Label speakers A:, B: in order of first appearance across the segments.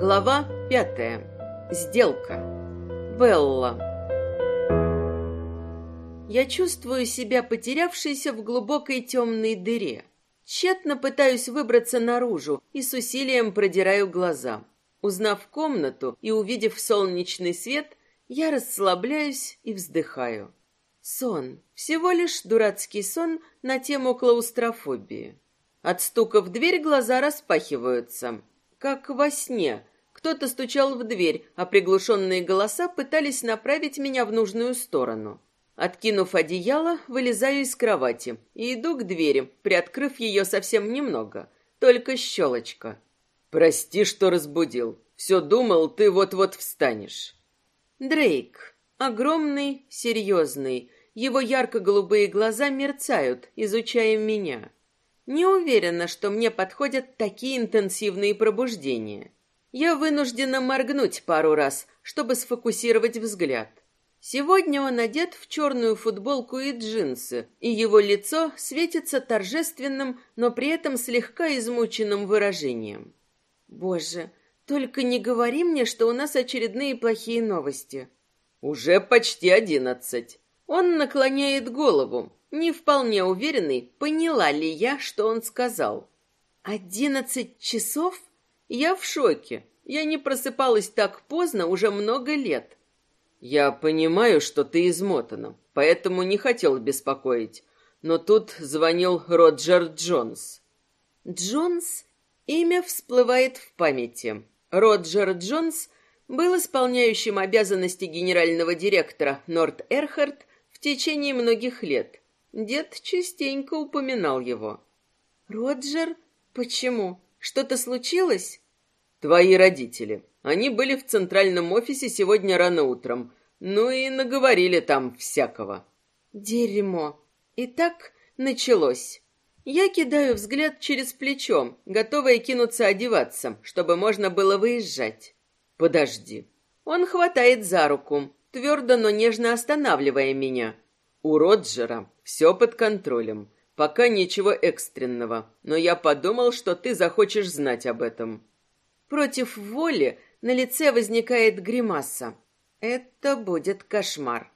A: Глава пятая. Сделка. Белла. Я чувствую себя потерявшейся в глубокой темной дыре. Тщетно пытаюсь выбраться наружу и с усилием продираю глаза. Узнав комнату и увидев солнечный свет, я расслабляюсь и вздыхаю. Сон. Всего лишь дурацкий сон на тему клаустрофобии. От стука в дверь глаза распахиваются. Как во сне. Кто-то стучал в дверь, а приглушенные голоса пытались направить меня в нужную сторону. Откинув одеяло, вылезаю из кровати и иду к двери, приоткрыв ее совсем немного. Только щелочка. «Прости, что разбудил. Все думал, ты вот-вот встанешь». Дрейк. Огромный, серьезный. Его ярко-голубые глаза мерцают, изучая меня. Не уверена, что мне подходят такие интенсивные пробуждения. Я вынуждена моргнуть пару раз, чтобы сфокусировать взгляд. Сегодня он одет в черную футболку и джинсы, и его лицо светится торжественным, но при этом слегка измученным выражением. Боже, только не говори мне, что у нас очередные плохие новости. Уже почти одиннадцать. Он наклоняет голову, не вполне уверенный, поняла ли я, что он сказал. Одиннадцать часов? Я в шоке. Я не просыпалась так поздно уже много лет. Я понимаю, что ты измотана, поэтому не хотел беспокоить. Но тут звонил Роджер Джонс. Джонс? Имя всплывает в памяти. Роджер Джонс был исполняющим обязанности генерального директора Норт Эрхард в течение многих лет. Дед частенько упоминал его. «Роджер? Почему? Что-то случилось?» «Твои родители. Они были в центральном офисе сегодня рано утром. Ну и наговорили там всякого». «Дерьмо. И так началось». Я кидаю взгляд через плечо, готовая кинуться одеваться, чтобы можно было выезжать. Подожди. Он хватает за руку, твердо, но нежно останавливая меня. У Роджера все под контролем. Пока ничего экстренного, но я подумал, что ты захочешь знать об этом. Против воли на лице возникает гримаса. Это будет кошмар.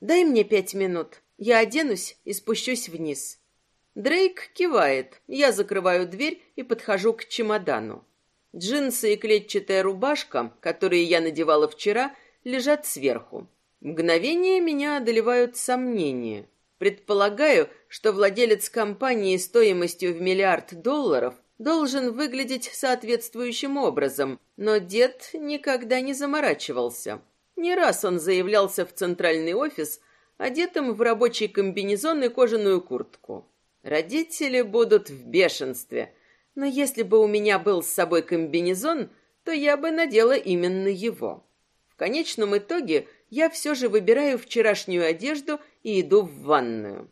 A: Дай мне пять минут. Я оденусь и спущусь вниз. Дрейк кивает. Я закрываю дверь и подхожу к чемодану. Джинсы и клетчатая рубашка, которые я надевала вчера, лежат сверху. Мгновение меня одолевают сомнения. Предполагаю, что владелец компании стоимостью в миллиард долларов должен выглядеть соответствующим образом, но дед никогда не заморачивался. Не раз он заявлялся в центральный офис, одетым в рабочий комбинезон и кожаную куртку. Родители будут в бешенстве – но если бы у меня был с собой комбинезон, то я бы надела именно его. В конечном итоге я все же выбираю вчерашнюю одежду и иду в ванную.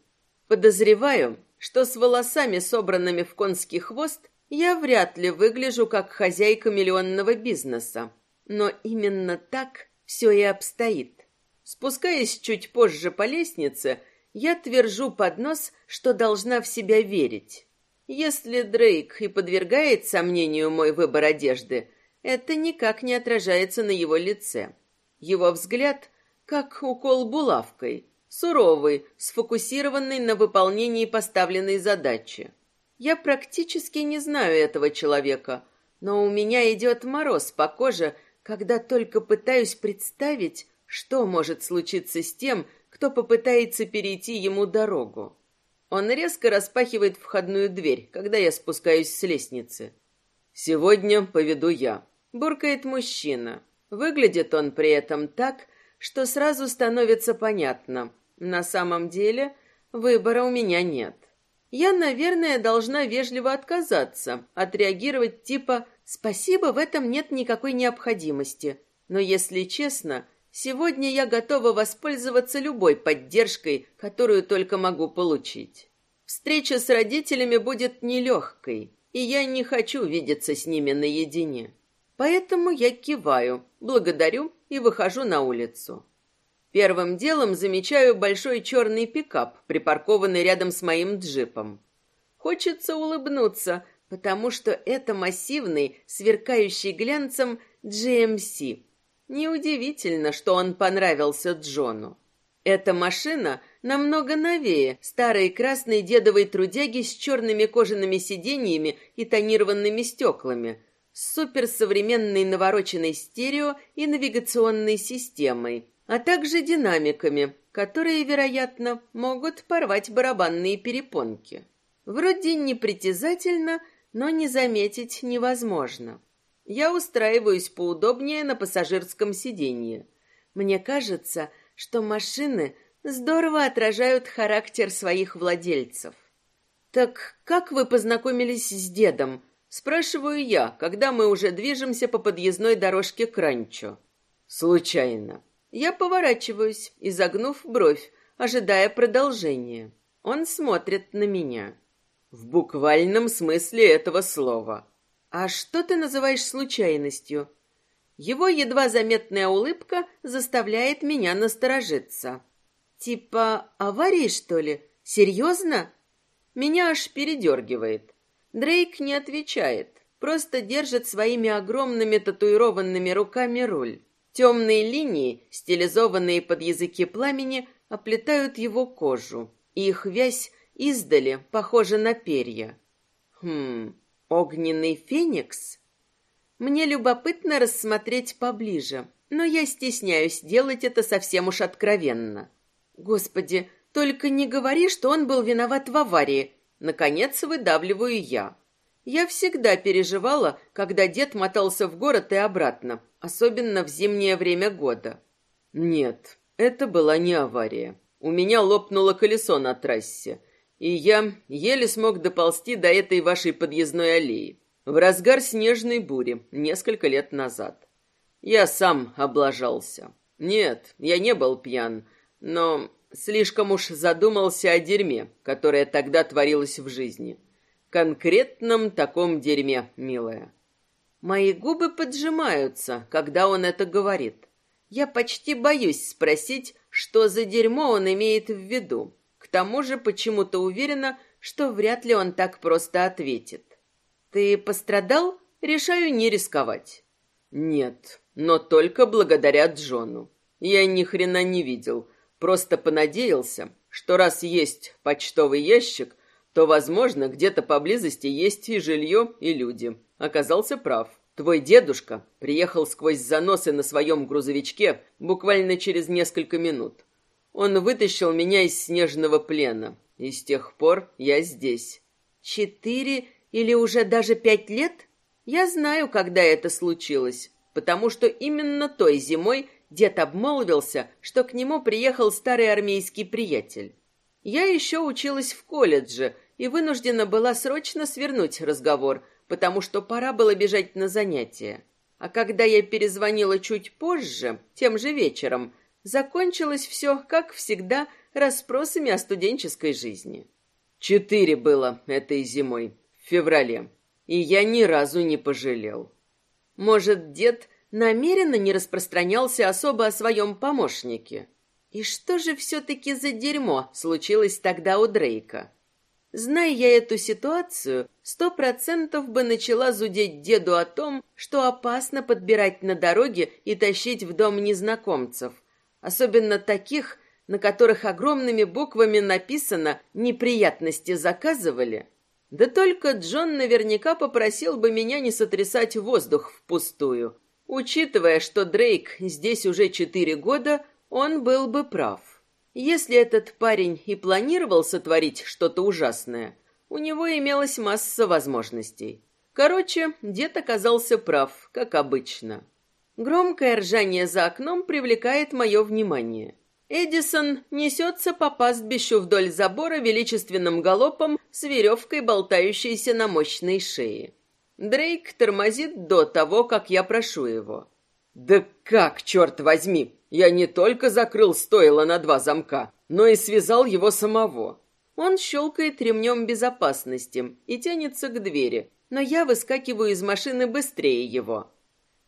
A: Подозреваю, что с волосами, собранными в конский хвост, я вряд ли выгляжу как хозяйка миллионного бизнеса. Но именно так все и обстоит. Спускаясь чуть позже по лестнице, я твержу под нос, что должна в себя верить. Если Дрейк и подвергает сомнению мой выбор одежды, это никак не отражается на его лице. Его взгляд как укол булавкой, суровый, сфокусированный на выполнении поставленной задачи. Я практически не знаю этого человека, но у меня идет мороз по коже, когда только пытаюсь представить, что может случиться с тем, кто попытается перейти ему дорогу. Он резко распахивает входную дверь, когда я спускаюсь с лестницы. «Сегодня поведу я», — буркает мужчина. Выглядит он при этом так, что сразу становится понятно. На самом деле выбора у меня нет. Я, наверное, должна вежливо отказаться, отреагировать типа «спасибо, в этом нет никакой необходимости». Но, если честно, Сегодня я готова воспользоваться любой поддержкой, которую только могу получить. Встреча с родителями будет нелегкой, и я не хочу видеться с ними наедине. Поэтому я киваю, благодарю и выхожу на улицу. Первым делом замечаю большой черный пикап, припаркованный рядом с моим джипом. Хочется улыбнуться, потому что это массивный, сверкающий глянцем GMC. Неудивительно, что он понравился Джону. Эта машина намного новее старой красной дедовой трудяги с черными кожаными сиденьями и тонированными стеклами, с суперсовременной навороченной стерео и навигационной системой, а также динамиками, которые, вероятно, могут порвать барабанные перепонки. Вроде непритязательно, но не заметить невозможно. Я устраиваюсь поудобнее на пассажирском сиденье. Мне кажется, что машины здорово отражают характер своих владельцев. Так как вы познакомились с дедом? Спрашиваю я, когда мы уже движемся по подъездной дорожке к ранчо. Случайно. Я поворачиваюсь, изогнув бровь, ожидая продолжения. Он смотрит на меня. В буквальном смысле этого слова. А что ты называешь случайностью? Его едва заметная улыбка заставляет меня насторожиться. Типа аварии, что ли? Серьезно? Меня аж передергивает. Дрейк не отвечает, просто держит своими огромными татуированными руками руль. Темные линии, стилизованные под языки пламени, оплетают его кожу, и их вязь издали похожа на перья. Хм, огненный феникс? Мне любопытно рассмотреть поближе, но я стесняюсь делать это совсем уж откровенно. Господи, только не говори, что он был виноват в аварии. Наконец выдавливаю я. Я всегда переживала, когда дед мотался в город и обратно, особенно в зимнее время года. Нет, это была не авария. У меня лопнуло колесо на трассе, и я еле смог доползти до этой вашей подъездной аллеи. В разгар снежной бури, несколько лет назад. Я сам облажался. Нет, я не был пьян, но слишком уж задумался о дерьме, которое тогда творилось в жизни. Конкретном таком дерьме, милая. Мои губы поджимаются, когда он это говорит. Я почти боюсь спросить, что за дерьмо он имеет в виду. К тому же почему-то уверена, что вряд ли он так просто ответит. Ты пострадал? Решаю не рисковать. Нет, но только благодаря Джону. Я ни хрена не видел, просто понадеялся, что раз есть почтовый ящик, то, возможно, где-то поблизости есть и жилье, и люди. Оказался прав. Твой дедушка приехал сквозь заносы на своем грузовичке буквально через несколько минут. Он вытащил меня из снежного плена, и с тех пор я здесь. Четыре или уже даже пять лет? Я знаю, когда это случилось, потому что именно той зимой дед обмолвился, что к нему приехал старый армейский приятель. Я еще училась в колледже и вынуждена была срочно свернуть разговор, потому что пора было бежать на занятия. А когда я перезвонила чуть позже, тем же вечером, закончилось все, как всегда, расспросами о студенческой жизни. Четыре было этой зимой, в феврале, и я ни разу не пожалел. Может, дед намеренно не распространялся особо о своем помощнике? И что же все-таки за дерьмо случилось тогда у Дрейка? Зная я эту ситуацию, сто процентов бы начала зудеть деду о том, что опасно подбирать на дороге и тащить в дом незнакомцев, особенно таких, на которых огромными буквами написано «неприятности заказывали». Да только Джон наверняка попросил бы меня не сотрясать воздух впустую. Учитывая, что Дрейк здесь уже четыре года, он был бы прав. Если этот парень и планировал сотворить что-то ужасное, у него имелась масса возможностей. Короче, дед оказался прав, как обычно. Громкое ржание за окном привлекает мое внимание. Эдисон несется по пастбищу вдоль забора величественным галопом с веревкой, болтающейся на мощной шее. Дрейк тормозит до того, как я прошу его. «Да как, черт возьми! Я не только закрыл стойло на два замка, но и связал его самого. Он щелкает ремнем безопасности и тянется к двери, но я выскакиваю из машины быстрее его.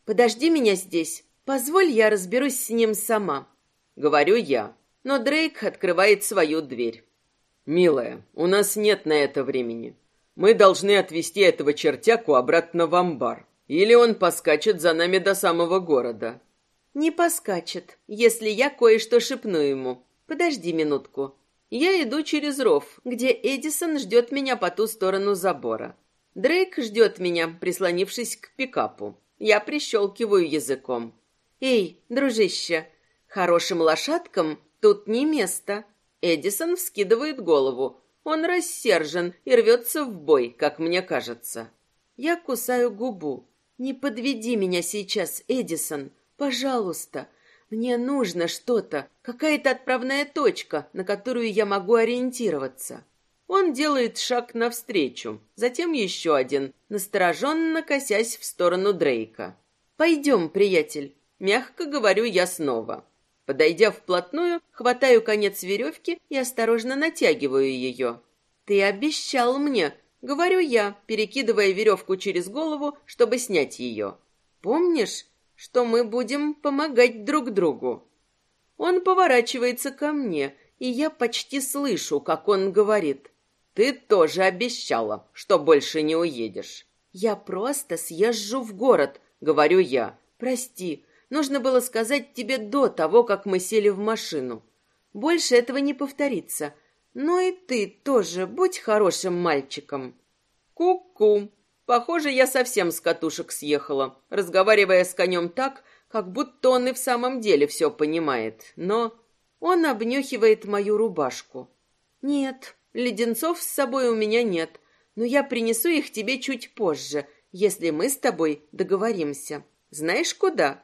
A: «Подожди меня здесь. Позволь, я разберусь с ним сама», — говорю я. Но Дрейк открывает свою дверь. «Милая, у нас нет на это времени. Мы должны отвезти этого чертяку обратно в амбар. Или он поскачет за нами до самого города.
B: Не поскачет, если я кое-что шепну ему. Подожди минутку. Я иду через ров, где Эдисон ждет меня по ту сторону забора. Дрейк ждет меня, прислонившись к пикапу. Я прищелкиваю языком. «Эй, дружище, хорошим лошадкам тут не место». Эдисон вскидывает голову. Он рассержен и рвется в бой, как мне кажется. Я кусаю губу. «Не подведи меня сейчас, Эдисон, пожалуйста. Мне нужно что-то, какая-то отправная точка, на которую я могу ориентироваться». Он делает шаг навстречу, затем еще один, настороженно косясь в сторону Дрейка. «Пойдем, приятель», — мягко говорю я снова. Подойдя вплотную, хватаю конец веревки и осторожно натягиваю ее. «Ты обещал мне», — говорю я, перекидывая веревку через голову, чтобы снять ее. «Помнишь, что мы будем помогать друг другу?» Он поворачивается ко мне, и я почти слышу, как он говорит. Ты тоже обещала, что больше не уедешь. Я просто съезжу в город, говорю я. Прости, нужно было сказать тебе до того, как мы сели в машину. Больше этого не повторится. Но и ты тоже будь хорошим мальчиком. Ку-ку. Похоже, я совсем с катушек съехала, разговаривая с конем так, как будто он и в самом деле все понимает. Но он обнюхивает мою рубашку. Нет, Леденцов с собой у меня нет, но я принесу их тебе чуть позже, если мы с тобой договоримся. Знаешь куда?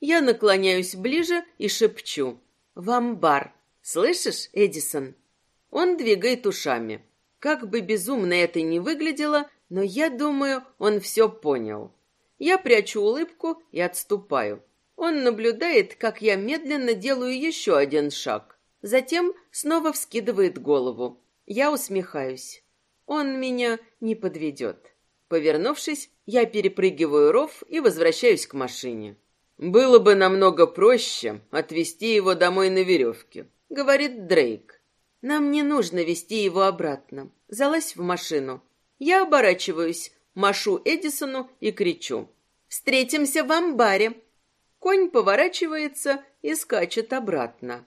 B: Я наклоняюсь ближе и шепчу. В амбар. Слышишь, Эдисон? Он двигает ушами. Как бы безумно это ни выглядело, но я думаю, он все понял. Я прячу улыбку и отступаю. Он наблюдает, как я медленно делаю еще один шаг. Затем снова вскидывает голову. Я усмехаюсь. Он меня не подведет. Повернувшись, я перепрыгиваю ров и возвращаюсь к машине. Было бы намного проще отвезти его домой на веревке, говорит Дрейк. Нам не нужно вести его обратно. Залазь в машину. Я оборачиваюсь, машу Эдисону и кричу: "Встретимся в амбаре". Конь поворачивается и скачет обратно.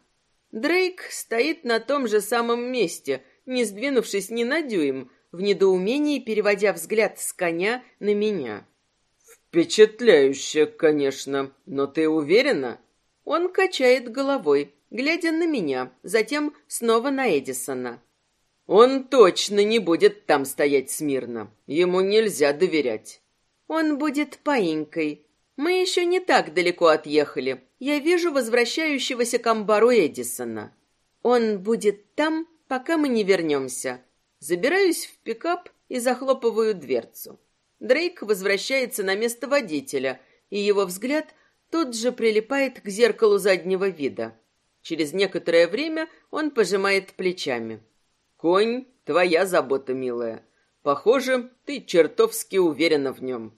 B: Дрейк стоит на том же самом месте, не сдвинувшись ни на дюйм, в недоумении переводя взгляд с коня на меня. «Впечатляюще, конечно, но ты уверена?» Он качает головой, глядя на меня, затем снова на Эдисона. «Он точно не будет там стоять смирно. Ему нельзя доверять». «Он будет паинькой. Мы еще не так далеко отъехали. Я вижу возвращающегося к амбару Эдисона. Он будет там, пока мы не вернемся. Забираюсь в пикап и захлопываю дверцу. Дрейк возвращается на место водителя, и его взгляд тут же прилипает к зеркалу заднего вида. Через некоторое время он пожимает плечами. «Конь — твоя забота, милая. Похоже, ты чертовски уверена в нем».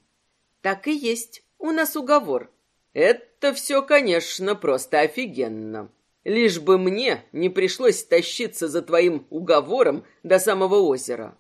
B: «Так и есть. У нас уговор». «Это все, конечно, просто офигенно. Лишь бы мне не пришлось тащиться за твоим уговором до самого озера.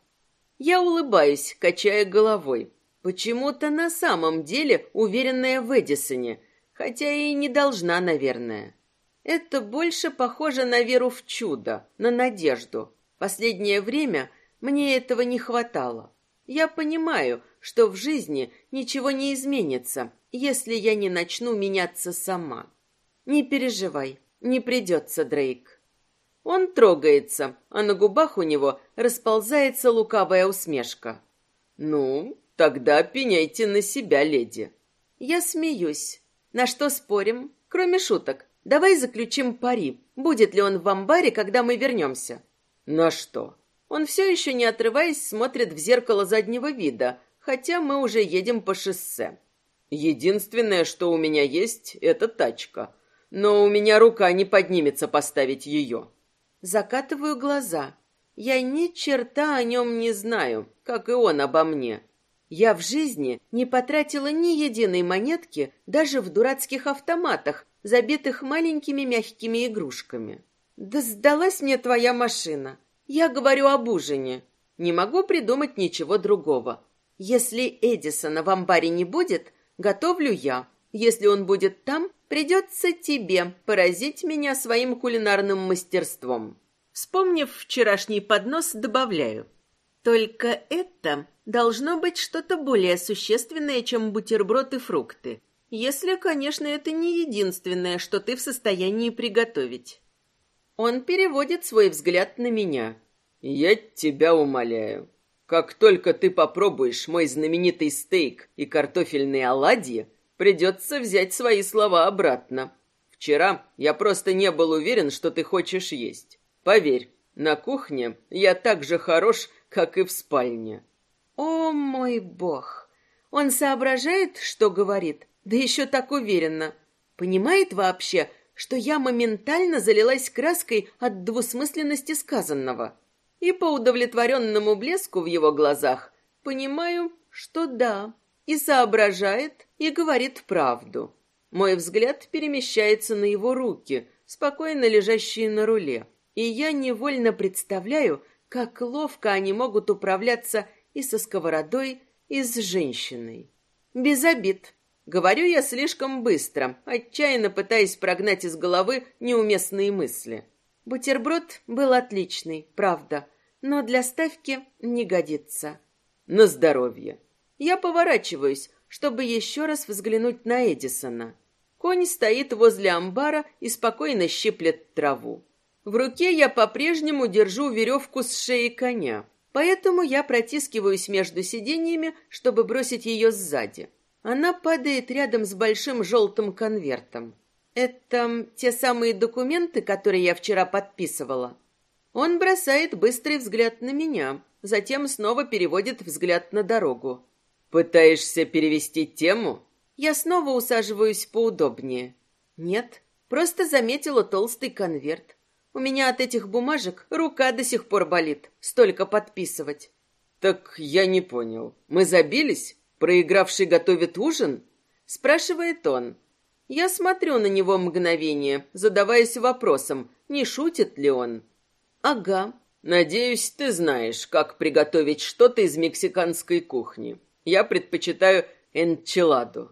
B: Я улыбаюсь, качая головой. Почему-то на самом деле уверенная в Эдисоне, хотя и не должна, наверное. Это больше похоже на веру в чудо, на надежду. Последнее время мне этого не хватало. Я понимаю, что в жизни ничего не изменится, если я не начну меняться сама. Не переживай, не придется, Дрейк. Он трогается, а на губах у него расползается лукавая усмешка. Ну, тогда пеняйте на себя, леди. Я смеюсь. На что спорим? Кроме шуток. Давай заключим пари. Будет ли он в амбаре, когда мы вернемся? На что? Он все еще не отрываясь смотрит в зеркало заднего вида, хотя мы уже едем по шоссе. Единственное, что у меня есть, это тачка но у меня рука не поднимется поставить ее. Закатываю глаза. Я ни черта о нем не знаю, как и он обо мне. Я в жизни не потратила ни единой монетки даже в дурацких автоматах, забитых маленькими мягкими игрушками. Да сдалась мне твоя машина. Я говорю об ужине.
A: Не могу придумать ничего другого. Если Эдисона в амбаре не будет, готовлю я. Если он будет там, придется тебе поразить меня своим кулинарным мастерством. Вспомнив вчерашний поднос, добавляю. Только это должно быть что-то более существенное, чем бутерброд и фрукты. Если, конечно, это не единственное, что ты в состоянии приготовить. Он переводит свой взгляд на меня.
B: Я тебя умоляю. Как только ты попробуешь мой знаменитый стейк и картофельные оладьи, придется взять свои слова обратно. Вчера я просто не был уверен, что ты хочешь есть. Поверь, на кухне я так же хорош, как и в спальне.
A: О мой бог! Он соображает, что говорит, да еще так уверенно. Понимает вообще, что я моментально залилась краской от двусмысленности сказанного. И по удовлетворенному блеску в его глазах понимаю, что да, и соображает, и говорит правду. Мой взгляд перемещается на его руки, спокойно лежащие на руле, и я невольно представляю, как ловко они могут управляться и со сковородой, и с женщиной. Без обид, Говорю я слишком быстро, отчаянно пытаясь прогнать из головы неуместные мысли. Бутерброд был отличный, правда, но для ставки не годится.
B: На здоровье.
A: Я поворачиваюсь, чтобы еще раз взглянуть на Эдисона. Конь стоит возле амбара и спокойно щиплет траву. В руке я по-прежнему держу веревку с шеи коня, поэтому я протискиваюсь между сиденьями, чтобы бросить ее сзади. Она падает рядом с большим желтым конвертом. Это те самые документы, которые я вчера подписывала. Он бросает быстрый взгляд на меня, затем снова переводит взгляд на дорогу.
B: Пытаешься перевести тему?
A: Я снова усаживаюсь поудобнее. Нет, просто заметила толстый конверт. У меня от этих бумажек рука до сих пор болит. Столько подписывать.
B: Так я не понял. Мы забились? «Проигравший готовит ужин?» — спрашивает он.
A: Я смотрю на него мгновение, задаваясь вопросом, не шутит ли он.
B: «Ага. Надеюсь, ты знаешь, как приготовить что-то из мексиканской кухни. Я предпочитаю энчиладу».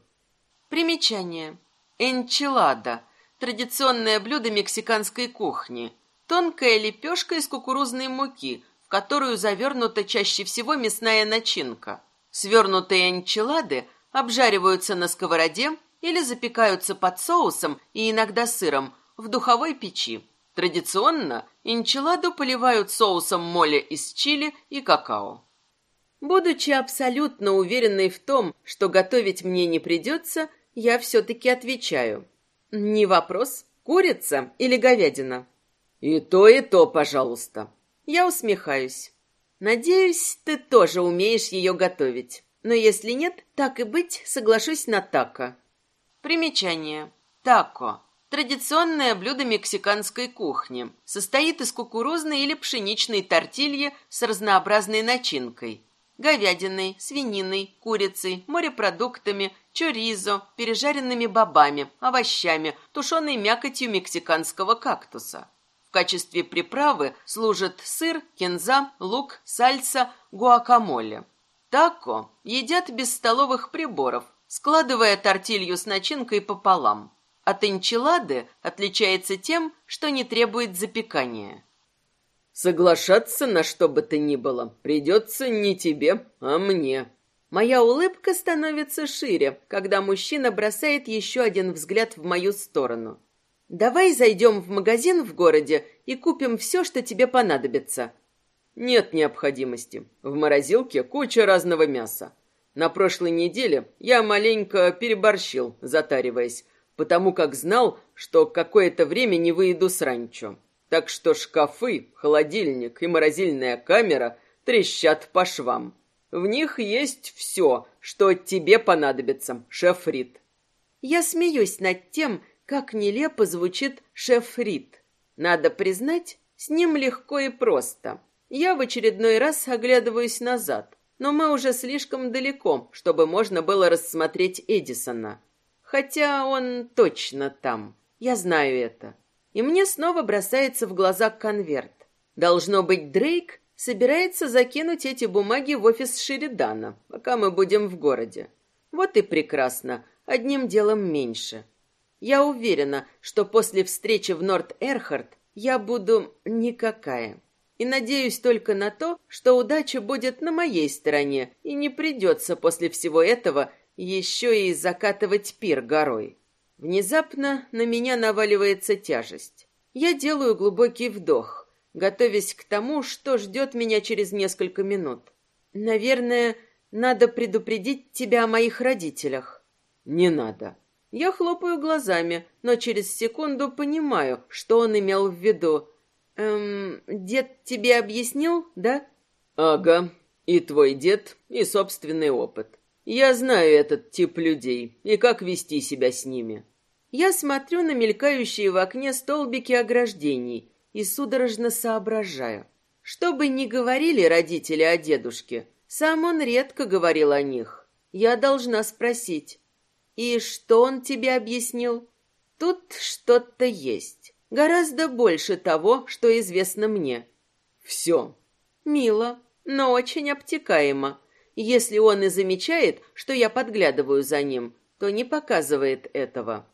A: Примечание. Энчилада – традиционное блюдо мексиканской кухни. Тонкая лепешка из кукурузной муки, в которую завернута чаще всего мясная начинка. Свернутые энчилады обжариваются на сковороде или запекаются под соусом и иногда сыром в духовой печи. Традиционно энчиладу поливают соусом моле из чили и какао. Будучи абсолютно уверенной в том, что готовить мне не придется, я все-таки отвечаю. Не вопрос, курица или говядина?
B: И то, и то, пожалуйста.
A: Я усмехаюсь. Надеюсь, ты тоже умеешь ее готовить. Но если нет, так и быть, соглашусь на тако. Примечание. Тако. Традиционное блюдо мексиканской кухни. Состоит из кукурузной или пшеничной тортильи с разнообразной начинкой. Говядиной, свининой, курицей, морепродуктами, чоризо, пережаренными бобами, овощами, тушеной мякотью мексиканского кактуса качестве приправы служат сыр, кинза, лук, сальса, гуакамоле. Тако едят без столовых приборов, складывая тортилью с начинкой пополам. От энчилады отличается тем, что не требует запекания.
B: Соглашаться на что бы то ни было придется не тебе, а мне.
A: Моя улыбка становится шире, когда мужчина бросает еще один взгляд в мою сторону. Давай зайдем в магазин в городе и купим все, что тебе понадобится.
B: Нет необходимости. В морозилке куча разного мяса. На прошлой неделе я маленько переборщил, затариваясь, потому как знал, что какое-то время не выйду с ранчо. Так что шкафы, холодильник и морозильная камера трещат по швам. В них есть все, что тебе понадобится, шеф Рид.
A: Я смеюсь над тем, как нелепо звучит шеф Рид. Надо признать, с ним легко и просто. Я в очередной раз оглядываюсь назад, но мы уже слишком далеко, чтобы можно было рассмотреть Эдисона. Хотя он точно там. Я знаю это. И мне снова бросается в глаза конверт. Должно быть, Дрейк Собирается закинуть эти бумаги в офис Шеридана, пока мы будем в городе. Вот и прекрасно, одним делом меньше. Я уверена, что после встречи в Норт-Эрхард я буду никакая. И надеюсь только на то, что удача будет на моей стороне, и не придется после всего этого еще и закатывать пир горой. Внезапно на меня наваливается тяжесть. Я делаю глубокий вдох, готовясь к тому, что ждет меня через несколько минут. Наверное, надо предупредить тебя о моих родителях. Не надо. Я хлопаю глазами, но через секунду понимаю, что он имел в виду. Эм, дед тебе объяснил, да? Ага. И твой дед, и собственный опыт. Я знаю этот тип людей и как вести себя с ними. Я смотрю на мелькающие в окне столбики ограждений и судорожно соображаю. Что бы ни говорили родители о дедушке, сам он редко говорил о них. Я должна спросить. И что он тебе объяснил? Тут что-то есть. Гораздо больше того, что известно мне. Все. Мило, но очень обтекаемо. Если он и замечает, что я подглядываю за ним, то не показывает этого.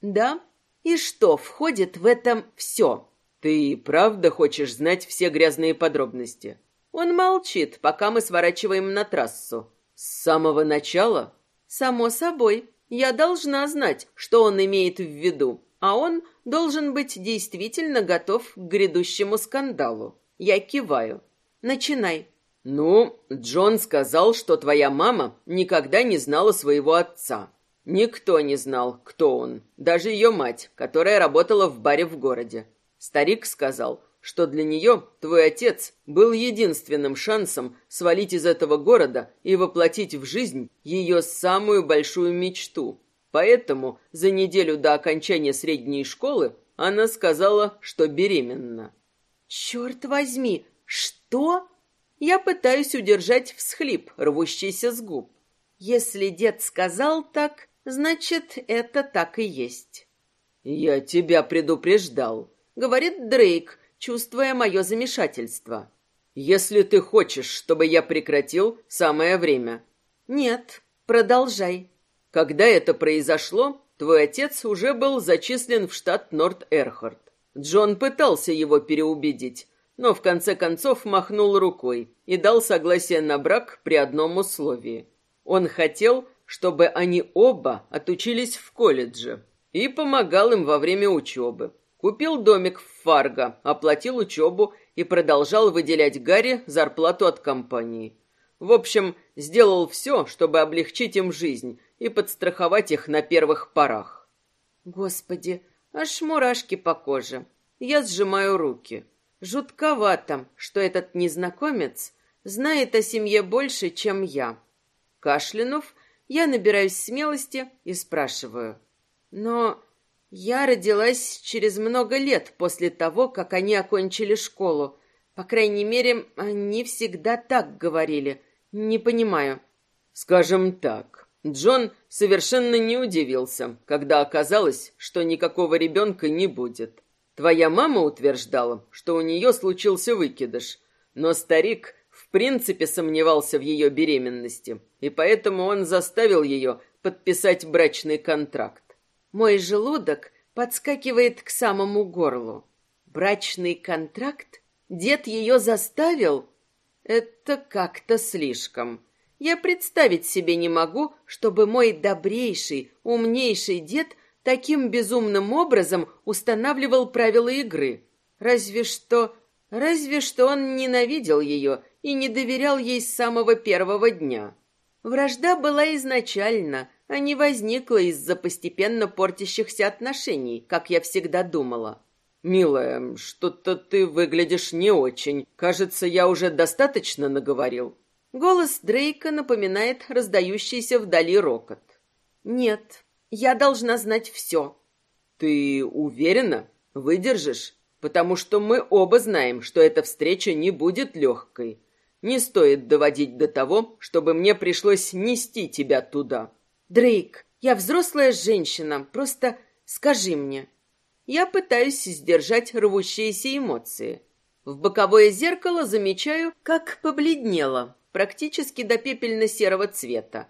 A: Да? И что входит в этом все? Ты правда хочешь знать все грязные подробности? Он молчит, пока мы сворачиваем на трассу. С самого начала? Само собой. Я должна знать, что он имеет в виду, а он должен быть действительно готов к грядущему скандалу. Я киваю. Начинай. «Ну, Джон сказал, что твоя мама никогда не знала своего отца. Никто не знал, кто он, даже ее мать, которая работала в баре в городе. Старик сказал, что для нее твой отец был единственным шансом свалить из этого города и воплотить в жизнь ее самую большую мечту. Поэтому за неделю до окончания средней школы она сказала, что беременна». «Черт возьми, что?» Я пытаюсь удержать всхлип, рвущийся с губ. Если дед сказал так, значит, это так и есть. «Я тебя предупреждал», — говорит Дрейк, чувствуя мое замешательство. «Если ты хочешь, чтобы я прекратил, самое время». «Нет, продолжай». Когда это произошло, твой отец уже был зачислен в штат Норт-Эрхард. Джон пытался его переубедить, но в конце концов махнул рукой и дал согласие на брак при одном условии. Он хотел, чтобы они оба отучились в колледже и помогал им во время учебы. Купил домик в Фарго, оплатил учебу и продолжал выделять Гарри зарплату от компании. В общем, сделал все, чтобы облегчить им жизнь и подстраховать их на первых порах. Господи, аж мурашки по коже. Я сжимаю руки. Жутковато, что этот незнакомец знает о семье больше, чем я. Кашлянув, я набираюсь смелости и спрашиваю. Но я родилась через много лет после того, как они окончили школу. По крайней мере, они всегда так говорили. Не понимаю. Скажем так, Джон совершенно не удивился, когда оказалось, что никакого ребенка не будет. Твоя мама утверждала, что у нее случился выкидыш, но старик в принципе сомневался в ее беременности, и поэтому он заставил ее подписать брачный контракт. Мой желудок подскакивает к самому горлу. Брачный контракт? Дед ее заставил? Это как-то слишком. Я представить себе не могу, чтобы мой добрейший, умнейший дед таким безумным образом устанавливал правила игры. Разве что... Разве что он ненавидел ее и не доверял ей с самого первого дня. Вражда была изначально, а не возникла из-за постепенно портящихся отношений, как я всегда думала. «Милая, что-то ты выглядишь не очень. Кажется, я уже достаточно наговорил». Голос Дрейка напоминает раздающийся вдали рокот. «Нет, я должна знать все. Ты уверена? Выдержишь? Потому что мы оба знаем, что эта встреча не будет легкой. Не стоит доводить до того, чтобы мне пришлось нести тебя туда. Дрейк, я взрослая женщина, просто скажи мне. Я пытаюсь сдержать рвущиеся эмоции. В боковое зеркало замечаю, как побледнело, практически до пепельно-серого цвета.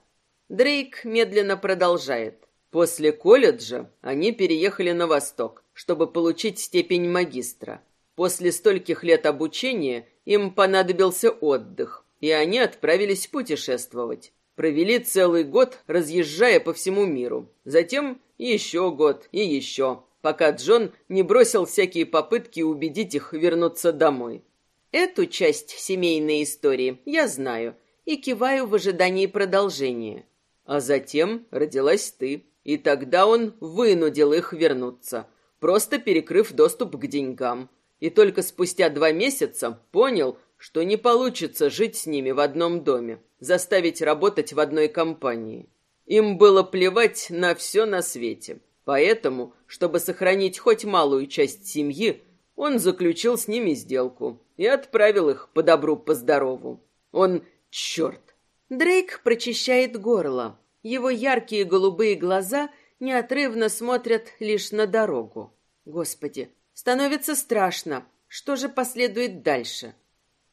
A: Дрейк медленно продолжает. После колледжа они переехали на восток, чтобы получить степень магистра. После стольких лет обучения им понадобился отдых, и они отправились путешествовать. Провели целый год, разъезжая по всему миру. Затем еще год и еще, пока Джон не бросил всякие попытки убедить их вернуться домой. Эту часть семейной истории я знаю и киваю в ожидании продолжения. А затем родилась ты, и тогда он вынудил их вернуться, просто перекрыв доступ к деньгам. И только спустя два месяца понял, что не получится жить с ними в одном доме, заставить работать в одной компании. Им было плевать на все на свете. Поэтому, чтобы сохранить хоть малую часть семьи, он заключил с ними сделку и отправил их по добру, по здорову. Он... черт! Дрейк прочищает горло. Его яркие голубые глаза неотрывно смотрят лишь на дорогу. Господи, становится страшно. Что же последует дальше?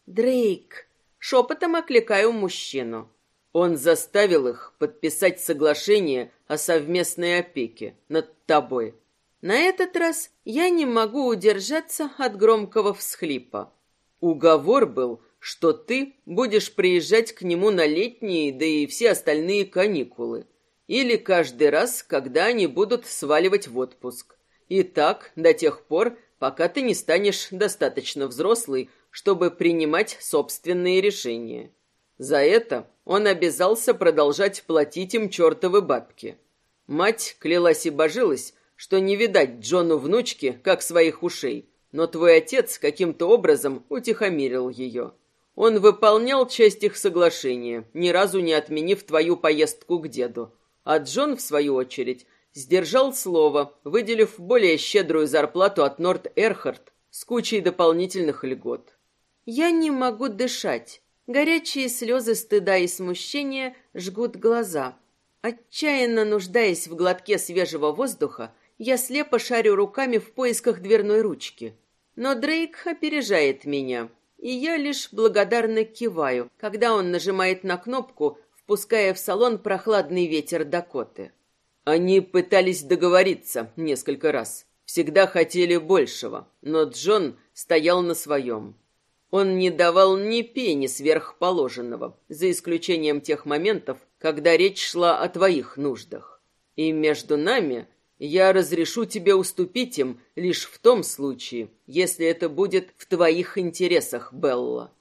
A: Дрейк! Шепотом окликаю мужчину. Он заставил их подписать соглашение о совместной опеке над тобой. На этот раз я не могу удержаться от громкого всхлипа. Уговор был, что ты будешь приезжать к нему на летние, да и все остальные каникулы. Или каждый раз, когда они будут сваливать в отпуск. И так до тех пор, пока ты не станешь достаточно взрослый, чтобы принимать собственные решения. За это он обязался продолжать платить им чертовы бабки. Мать клялась и божилась, что не видать Джону внучки, как своих ушей, но твой отец каким-то образом утихомирил ее. Он выполнял часть их соглашения, ни разу не отменив твою поездку к деду. А Джон, в свою очередь, сдержал слово, выделив более щедрую зарплату от Норт Эрхард с кучей дополнительных льгот. Я не могу дышать. Горячие слезы стыда и смущения жгут глаза. Отчаянно нуждаясь в глотке свежего воздуха, я слепо шарю руками в поисках дверной ручки. Но Дрейк опережает меня, и я лишь благодарно киваю, когда он нажимает на кнопку, впуская в салон прохладный ветер Дакоты. Они пытались договориться несколько раз. Всегда хотели большего, но Джон стоял на своем. Он не давал ни пени сверхположенного, за исключением тех моментов, когда речь шла о твоих нуждах. И между нами я разрешу тебе уступить им лишь в том случае, если это будет в твоих интересах, Белла.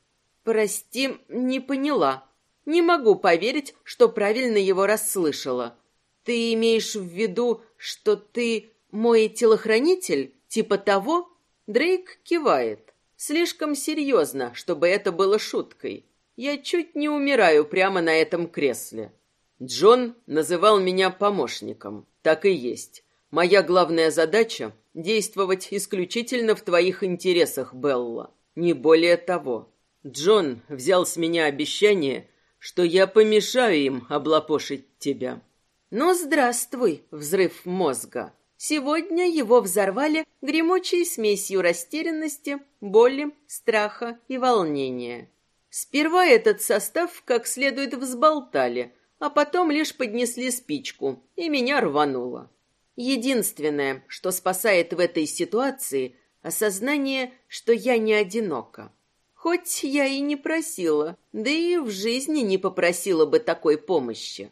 A: Прости, не поняла. Не могу поверить, что правильно его расслышала. Ты имеешь в виду, что ты мой телохранитель, типа того? Дрейк кивает. Слишком серьезно, чтобы это было шуткой. Я чуть не умираю прямо на этом кресле. Джон называл меня помощником. Так и есть. Моя главная задача — действовать исключительно в твоих интересах, Белла. Не более того. Джон взял с меня обещание, что я помешаю им облапошить тебя. Ну, здравствуй, взрыв мозга. Сегодня его взорвали гремучей смесью растерянности, боли, страха и волнения. Сперва этот состав как следует взболтали, а потом лишь поднесли спичку, и меня рвануло. Единственное, что спасает в этой ситуации, осознание, что я не одинока. Хоть я и не просила, да и в жизни не попросила бы такой помощи.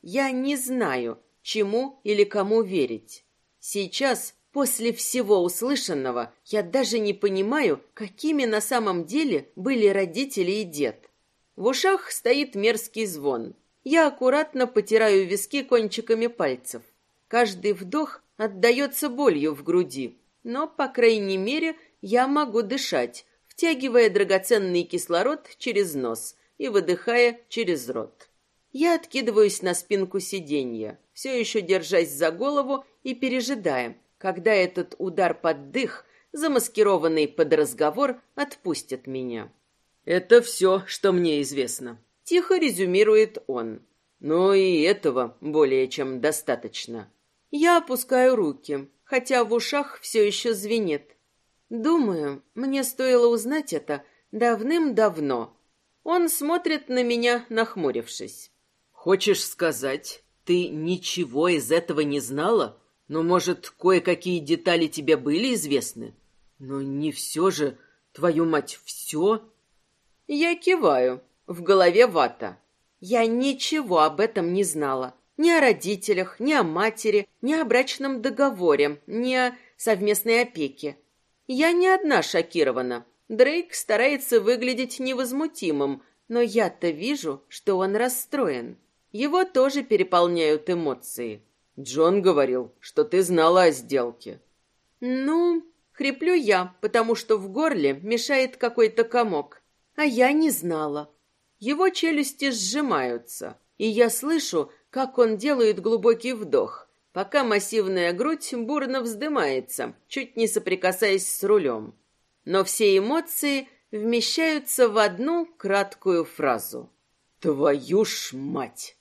A: Я не знаю, чему или кому верить. Сейчас, после всего услышанного, я даже не понимаю, какими на самом деле были родители и дед. В ушах стоит мерзкий звон. Я аккуратно потираю виски кончиками пальцев. Каждый вдох отдается болью в груди, но, по крайней мере, я могу дышать, втягивая драгоценный кислород через нос и выдыхая через рот. Я откидываюсь на спинку сиденья, все еще держась за голову и пережидаем, когда этот удар под дых, замаскированный под разговор, отпустит меня. «Это все, что мне известно», — тихо резюмирует он. «Но и этого более чем достаточно». Я опускаю руки, хотя в ушах все еще звенит. Думаю, мне стоило узнать это давным-давно. Он смотрит на меня, нахмурившись.
B: Хочешь сказать, ты ничего из этого не знала? Но, может, кое-какие детали тебе были известны? Но не все же, твою мать, все?
A: Я киваю. В голове вата. Я ничего об этом не знала. Ни о родителях, ни о матери, ни о брачном договоре, ни о совместной опеке. Я не одна шокирована. Дрейк старается выглядеть невозмутимым, но я-то вижу, что он расстроен. Его тоже переполняют эмоции.
B: Джон говорил, что ты знала о сделке.
A: Ну, хриплю я, потому что в горле мешает какой-то комок. А я не знала. Его челюсти сжимаются, и я слышу, как он делает глубокий вдох, пока массивная грудь бурно вздымается, чуть не соприкасаясь с рулем. Но все эмоции вмещаются в одну краткую фразу.
B: «Твою ж мать!»